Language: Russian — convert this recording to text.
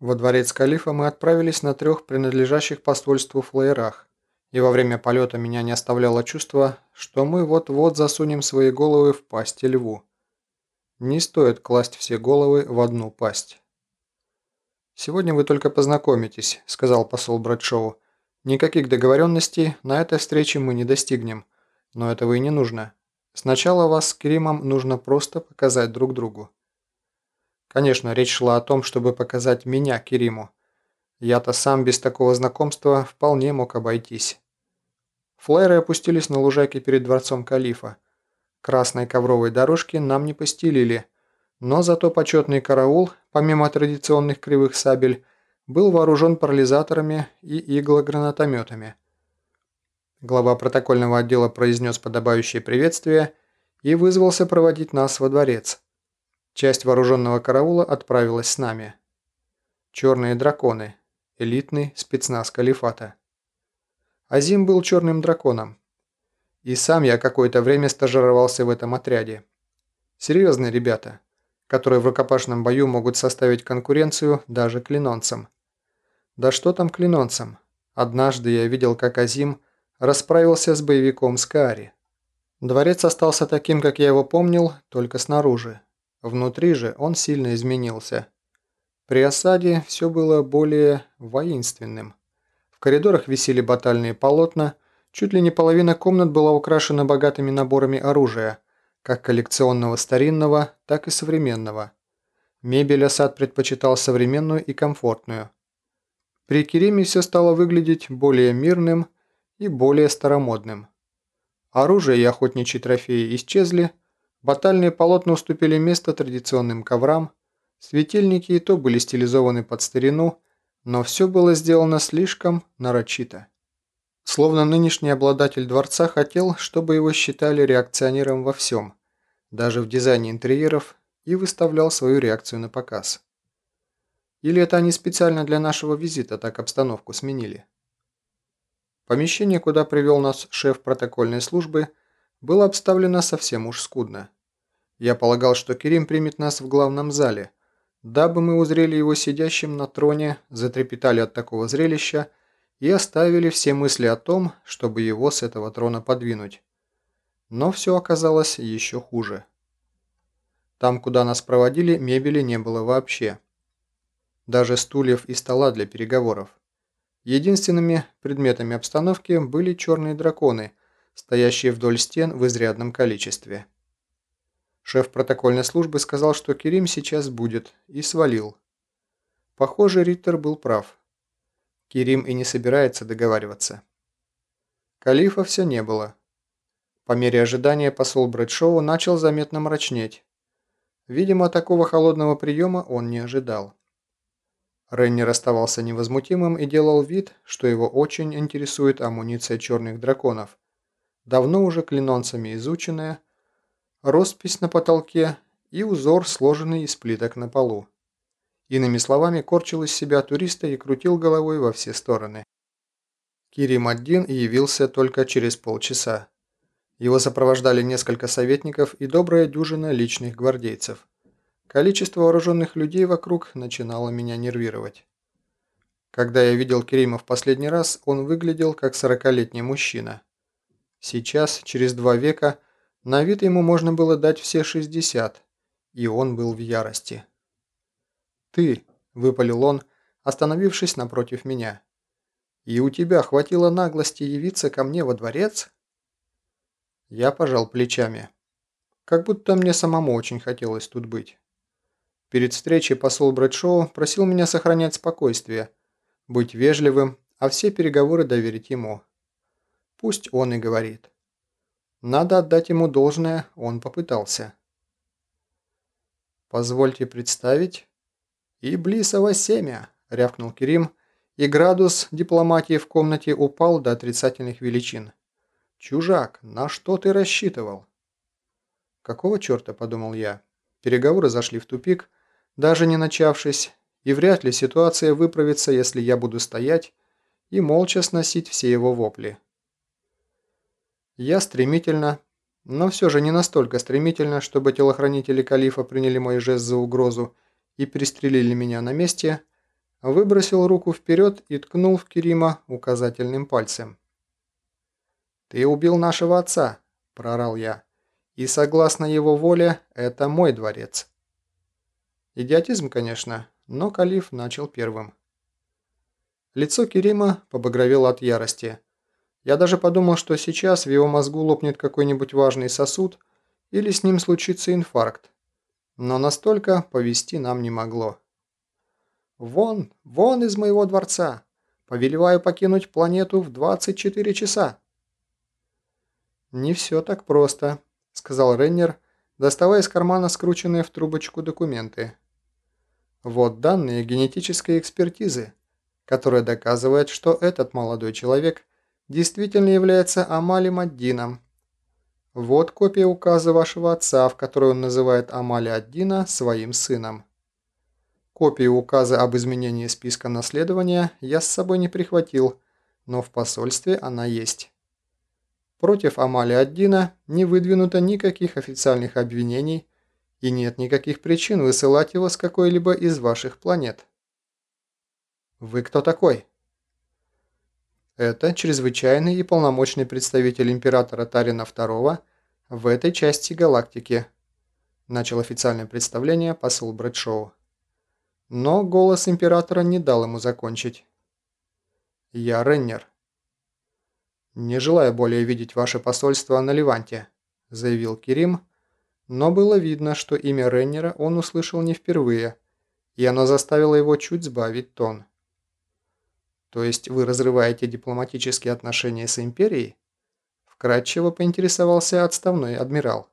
Во дворец Калифа мы отправились на трех принадлежащих посольству флайерах, и во время полета меня не оставляло чувство, что мы вот-вот засунем свои головы в пасть льву. Не стоит класть все головы в одну пасть. «Сегодня вы только познакомитесь», – сказал посол Брэдшоу. «Никаких договоренностей на этой встрече мы не достигнем, но этого и не нужно. Сначала вас с Кримом нужно просто показать друг другу». Конечно, речь шла о том, чтобы показать меня Кириму. Я-то сам без такого знакомства вполне мог обойтись. Флайеры опустились на лужайке перед дворцом Калифа. Красной ковровой дорожки нам не постелили, но зато почетный караул, помимо традиционных кривых сабель, был вооружен парализаторами и иглогранатометами. Глава протокольного отдела произнес подобающее приветствие и вызвался проводить нас во дворец. Часть вооруженного караула отправилась с нами. Черные драконы. Элитный спецназ Калифата. Азим был черным драконом. И сам я какое-то время стажировался в этом отряде. Серьезные ребята, которые в рукопашном бою могут составить конкуренцию даже клинонцам. Да что там клинонцам? Однажды я видел, как Азим расправился с боевиком Скаари. Дворец остался таким, как я его помнил, только снаружи. Внутри же он сильно изменился. При осаде все было более воинственным. В коридорах висели батальные полотна, чуть ли не половина комнат была украшена богатыми наборами оружия, как коллекционного старинного, так и современного. Мебель осад предпочитал современную и комфортную. При Кереме все стало выглядеть более мирным и более старомодным. Оружие и охотничьи трофеи исчезли, Батальные полотна уступили место традиционным коврам, светильники и то были стилизованы под старину, но все было сделано слишком нарочито. Словно нынешний обладатель дворца хотел, чтобы его считали реакционером во всем, даже в дизайне интерьеров, и выставлял свою реакцию на показ. Или это они специально для нашего визита так обстановку сменили? Помещение, куда привел нас шеф протокольной службы, было обставлено совсем уж скудно. Я полагал, что Керим примет нас в главном зале, дабы мы узрели его сидящим на троне, затрепетали от такого зрелища и оставили все мысли о том, чтобы его с этого трона подвинуть. Но все оказалось еще хуже. Там, куда нас проводили, мебели не было вообще. Даже стульев и стола для переговоров. Единственными предметами обстановки были черные драконы, стоящие вдоль стен в изрядном количестве. Шеф протокольной службы сказал, что Керим сейчас будет, и свалил. Похоже, Риттер был прав. Керим и не собирается договариваться. Калифа все не было. По мере ожидания посол Брэдшоу начал заметно мрачнеть. Видимо, такого холодного приема он не ожидал. Реннер оставался невозмутимым и делал вид, что его очень интересует амуниция черных драконов, давно уже клинонцами изученная, роспись на потолке и узор, сложенный из плиток на полу. Иными словами, корчил из себя туриста и крутил головой во все стороны. Кирим один явился только через полчаса. Его сопровождали несколько советников и добрая дюжина личных гвардейцев. Количество вооруженных людей вокруг начинало меня нервировать. Когда я видел Керима в последний раз, он выглядел как сорокалетний мужчина. Сейчас, через два века, на вид ему можно было дать все 60, и он был в ярости. «Ты», – выпалил он, остановившись напротив меня, – «и у тебя хватило наглости явиться ко мне во дворец?» Я пожал плечами. Как будто мне самому очень хотелось тут быть. Перед встречей посол Брэдшоу просил меня сохранять спокойствие, быть вежливым, а все переговоры доверить ему. Пусть он и говорит. Надо отдать ему должное, он попытался. «Позвольте представить...» «Иблисово семя», – рявкнул Керим, и градус дипломатии в комнате упал до отрицательных величин. «Чужак, на что ты рассчитывал?» «Какого черта?» – подумал я. Переговоры зашли в тупик, даже не начавшись, и вряд ли ситуация выправится, если я буду стоять и молча сносить все его вопли. Я стремительно, но все же не настолько стремительно, чтобы телохранители Калифа приняли мой жест за угрозу и пристрелили меня на месте, выбросил руку вперед и ткнул в Керима указательным пальцем. «Ты убил нашего отца!» – прорал я. «И согласно его воле, это мой дворец». Идиотизм, конечно, но Калиф начал первым. Лицо Керима побагровело от ярости. Я даже подумал, что сейчас в его мозгу лопнет какой-нибудь важный сосуд или с ним случится инфаркт. Но настолько повести нам не могло. «Вон, вон из моего дворца! Повелеваю покинуть планету в 24 часа!» «Не все так просто», — сказал Реннер, доставая из кармана скрученные в трубочку документы. «Вот данные генетической экспертизы которая доказывает, что этот молодой человек действительно является Амалем Аддином. Вот копия указа вашего отца, в которой он называет Амали Аддина своим сыном. Копию указа об изменении списка наследования я с собой не прихватил, но в посольстве она есть. Против Амали Аддина не выдвинуто никаких официальных обвинений и нет никаких причин высылать его с какой-либо из ваших планет. «Вы кто такой?» «Это чрезвычайный и полномочный представитель императора Тарина II в этой части галактики», начал официальное представление посол Брэдшоу. Но голос императора не дал ему закончить. «Я Реннер». «Не желаю более видеть ваше посольство на Леванте», заявил Кирим, но было видно, что имя Реннера он услышал не впервые, и оно заставило его чуть сбавить тон. То есть вы разрываете дипломатические отношения с империей? Вкратчиво поинтересовался отставной адмирал.